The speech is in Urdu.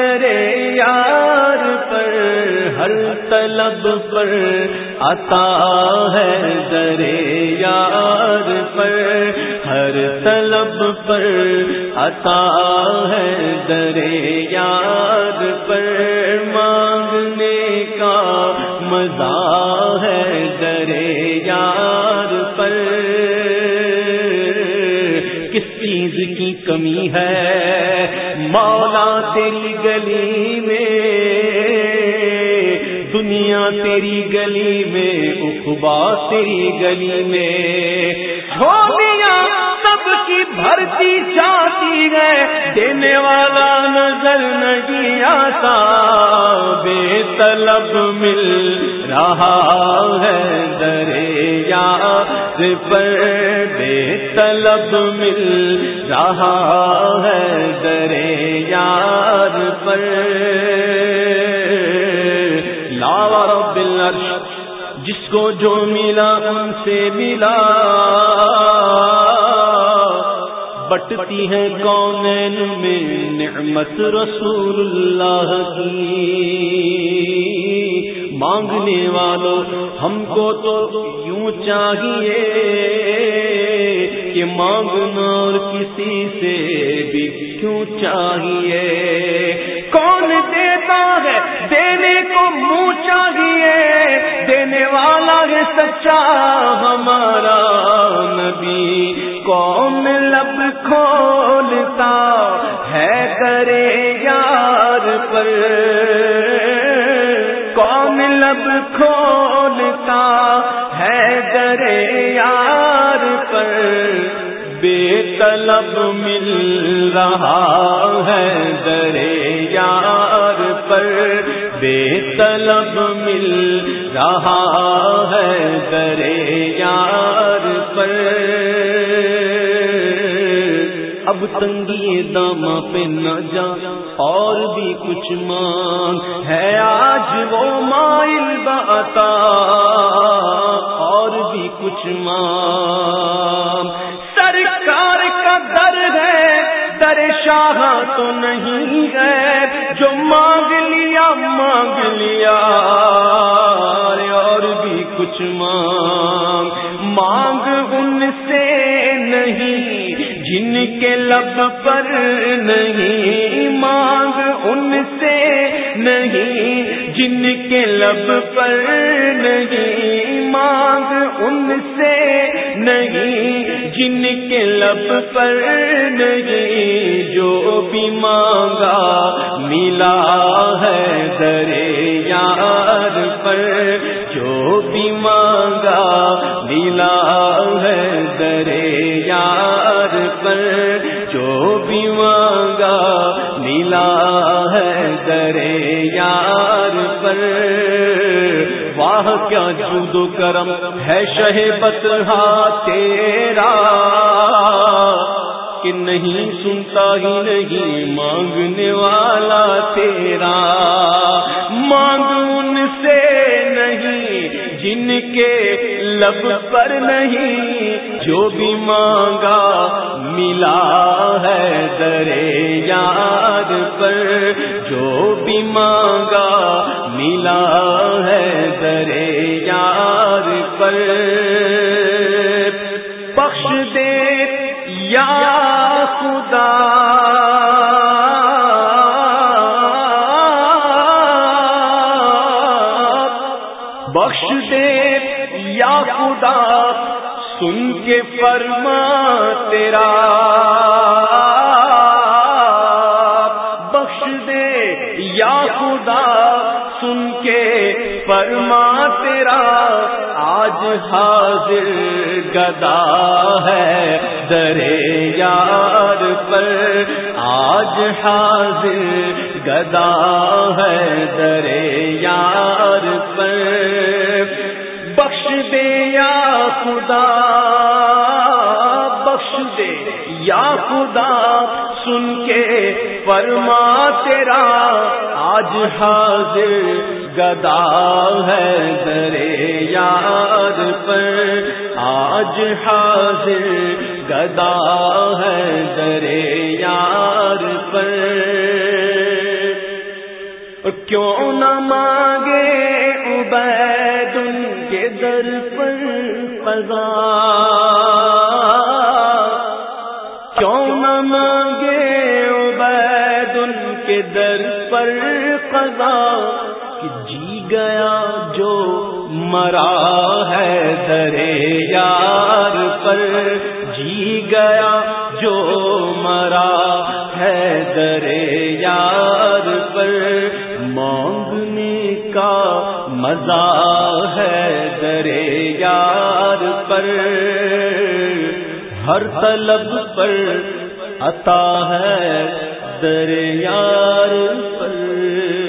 درے یار پر، ہر طلب پر عطا ہے درے یار پر، ہر طلب پر عطا ہے درے یار پر۔ مانگنے کا مزہ ہے درے یار پر۔ کس چیز کی کمی ہے؟ مولا تیری گلی میں، دنیا تیری گلی میں اخبا تیری گلی میں۔ چھوڑیاں سب کی بھرتی جاتی ہے، دینے والا نظر نہیں آتا۔ بے طلب مل رہا ہے دریا۔ پر بے طلب مل رہا ہے دریا پر۔ جس کو جو ملا ان سے ملا۔ بٹتی ہے کون میں نعمت رسول اللہ کی۔ مانگنے والوں ہم کو تو یوں چاہیے کہ مانگنا اور کسی سے بھی کیوں چاہیے؟ کون دیتا ہے دینے کو منہ چاہیے؟ دینے والا ہے سچا ہمارا نبی۔ کون لب کھولتا ہے کرے یار پر؟ ہے در یار پر۔ بے طلب مل رہا ہے درے یار پر۔ بے طلب مل رہا ہے درے یار پر۔ اب تنگی دام پہ نہ جا، اور بھی کچھ مانگ۔ ہے آج وہ مائل باتا اور بھی کچھ مانگ۔ سرکار کا در ہے، در شاہ تو نہیں ہے۔ جو مانگ لیا مانگ لیا، اور بھی کچھ مانگ۔ مانگ ان سے جن کے لب پر نہیں مانگ، ان سے نہیں۔ جن کے لب پر نہیں مانگ، ان سے نہیں۔ جن کے لب پر نہیں، جو بھی مانگا، ملا ہے درے یار پر۔ جو بھی مانگا درے یار پر۔ واہ، کیا جود و کرم ہے شہ بتہا تیرا۔ کہ نہیں سنتا ہی نہیں مانگنے والا تیرا۔ مانگ ان سے نہیں جن کے لب پر نہیں۔ جو بھی مانگا ملا ہے درے یاد پر، جو بھی مانگا ملا ہے درے یاد پر۔ بخش دے یا خدا۔ بخش دے یا خدا۔ سن کے فرما تیرا۔ بخش دے یا خدا، سن کے فرما تیرا۔ آج حاضر گدا ہے درے یار پر۔ آج حاضر گدا ہے درے یار پر۔ بخش دے یا خدا بخش دے یا خدا سن کے فرما تیرا، آج حاضر گدا ہے درے یار پر۔ آج حاضر گدا ہے درے یار پر۔ کیوں نہ مانگے عبید ان کے در پر پذا کہ جی گیا جو مرا ہے درے یار پر۔ جی گیا جو مرا ہے درے یار پر۔ مانگنے کا مزہ ہے درے یار پر۔ ہر طلب پر عطا ہے در یار پر۔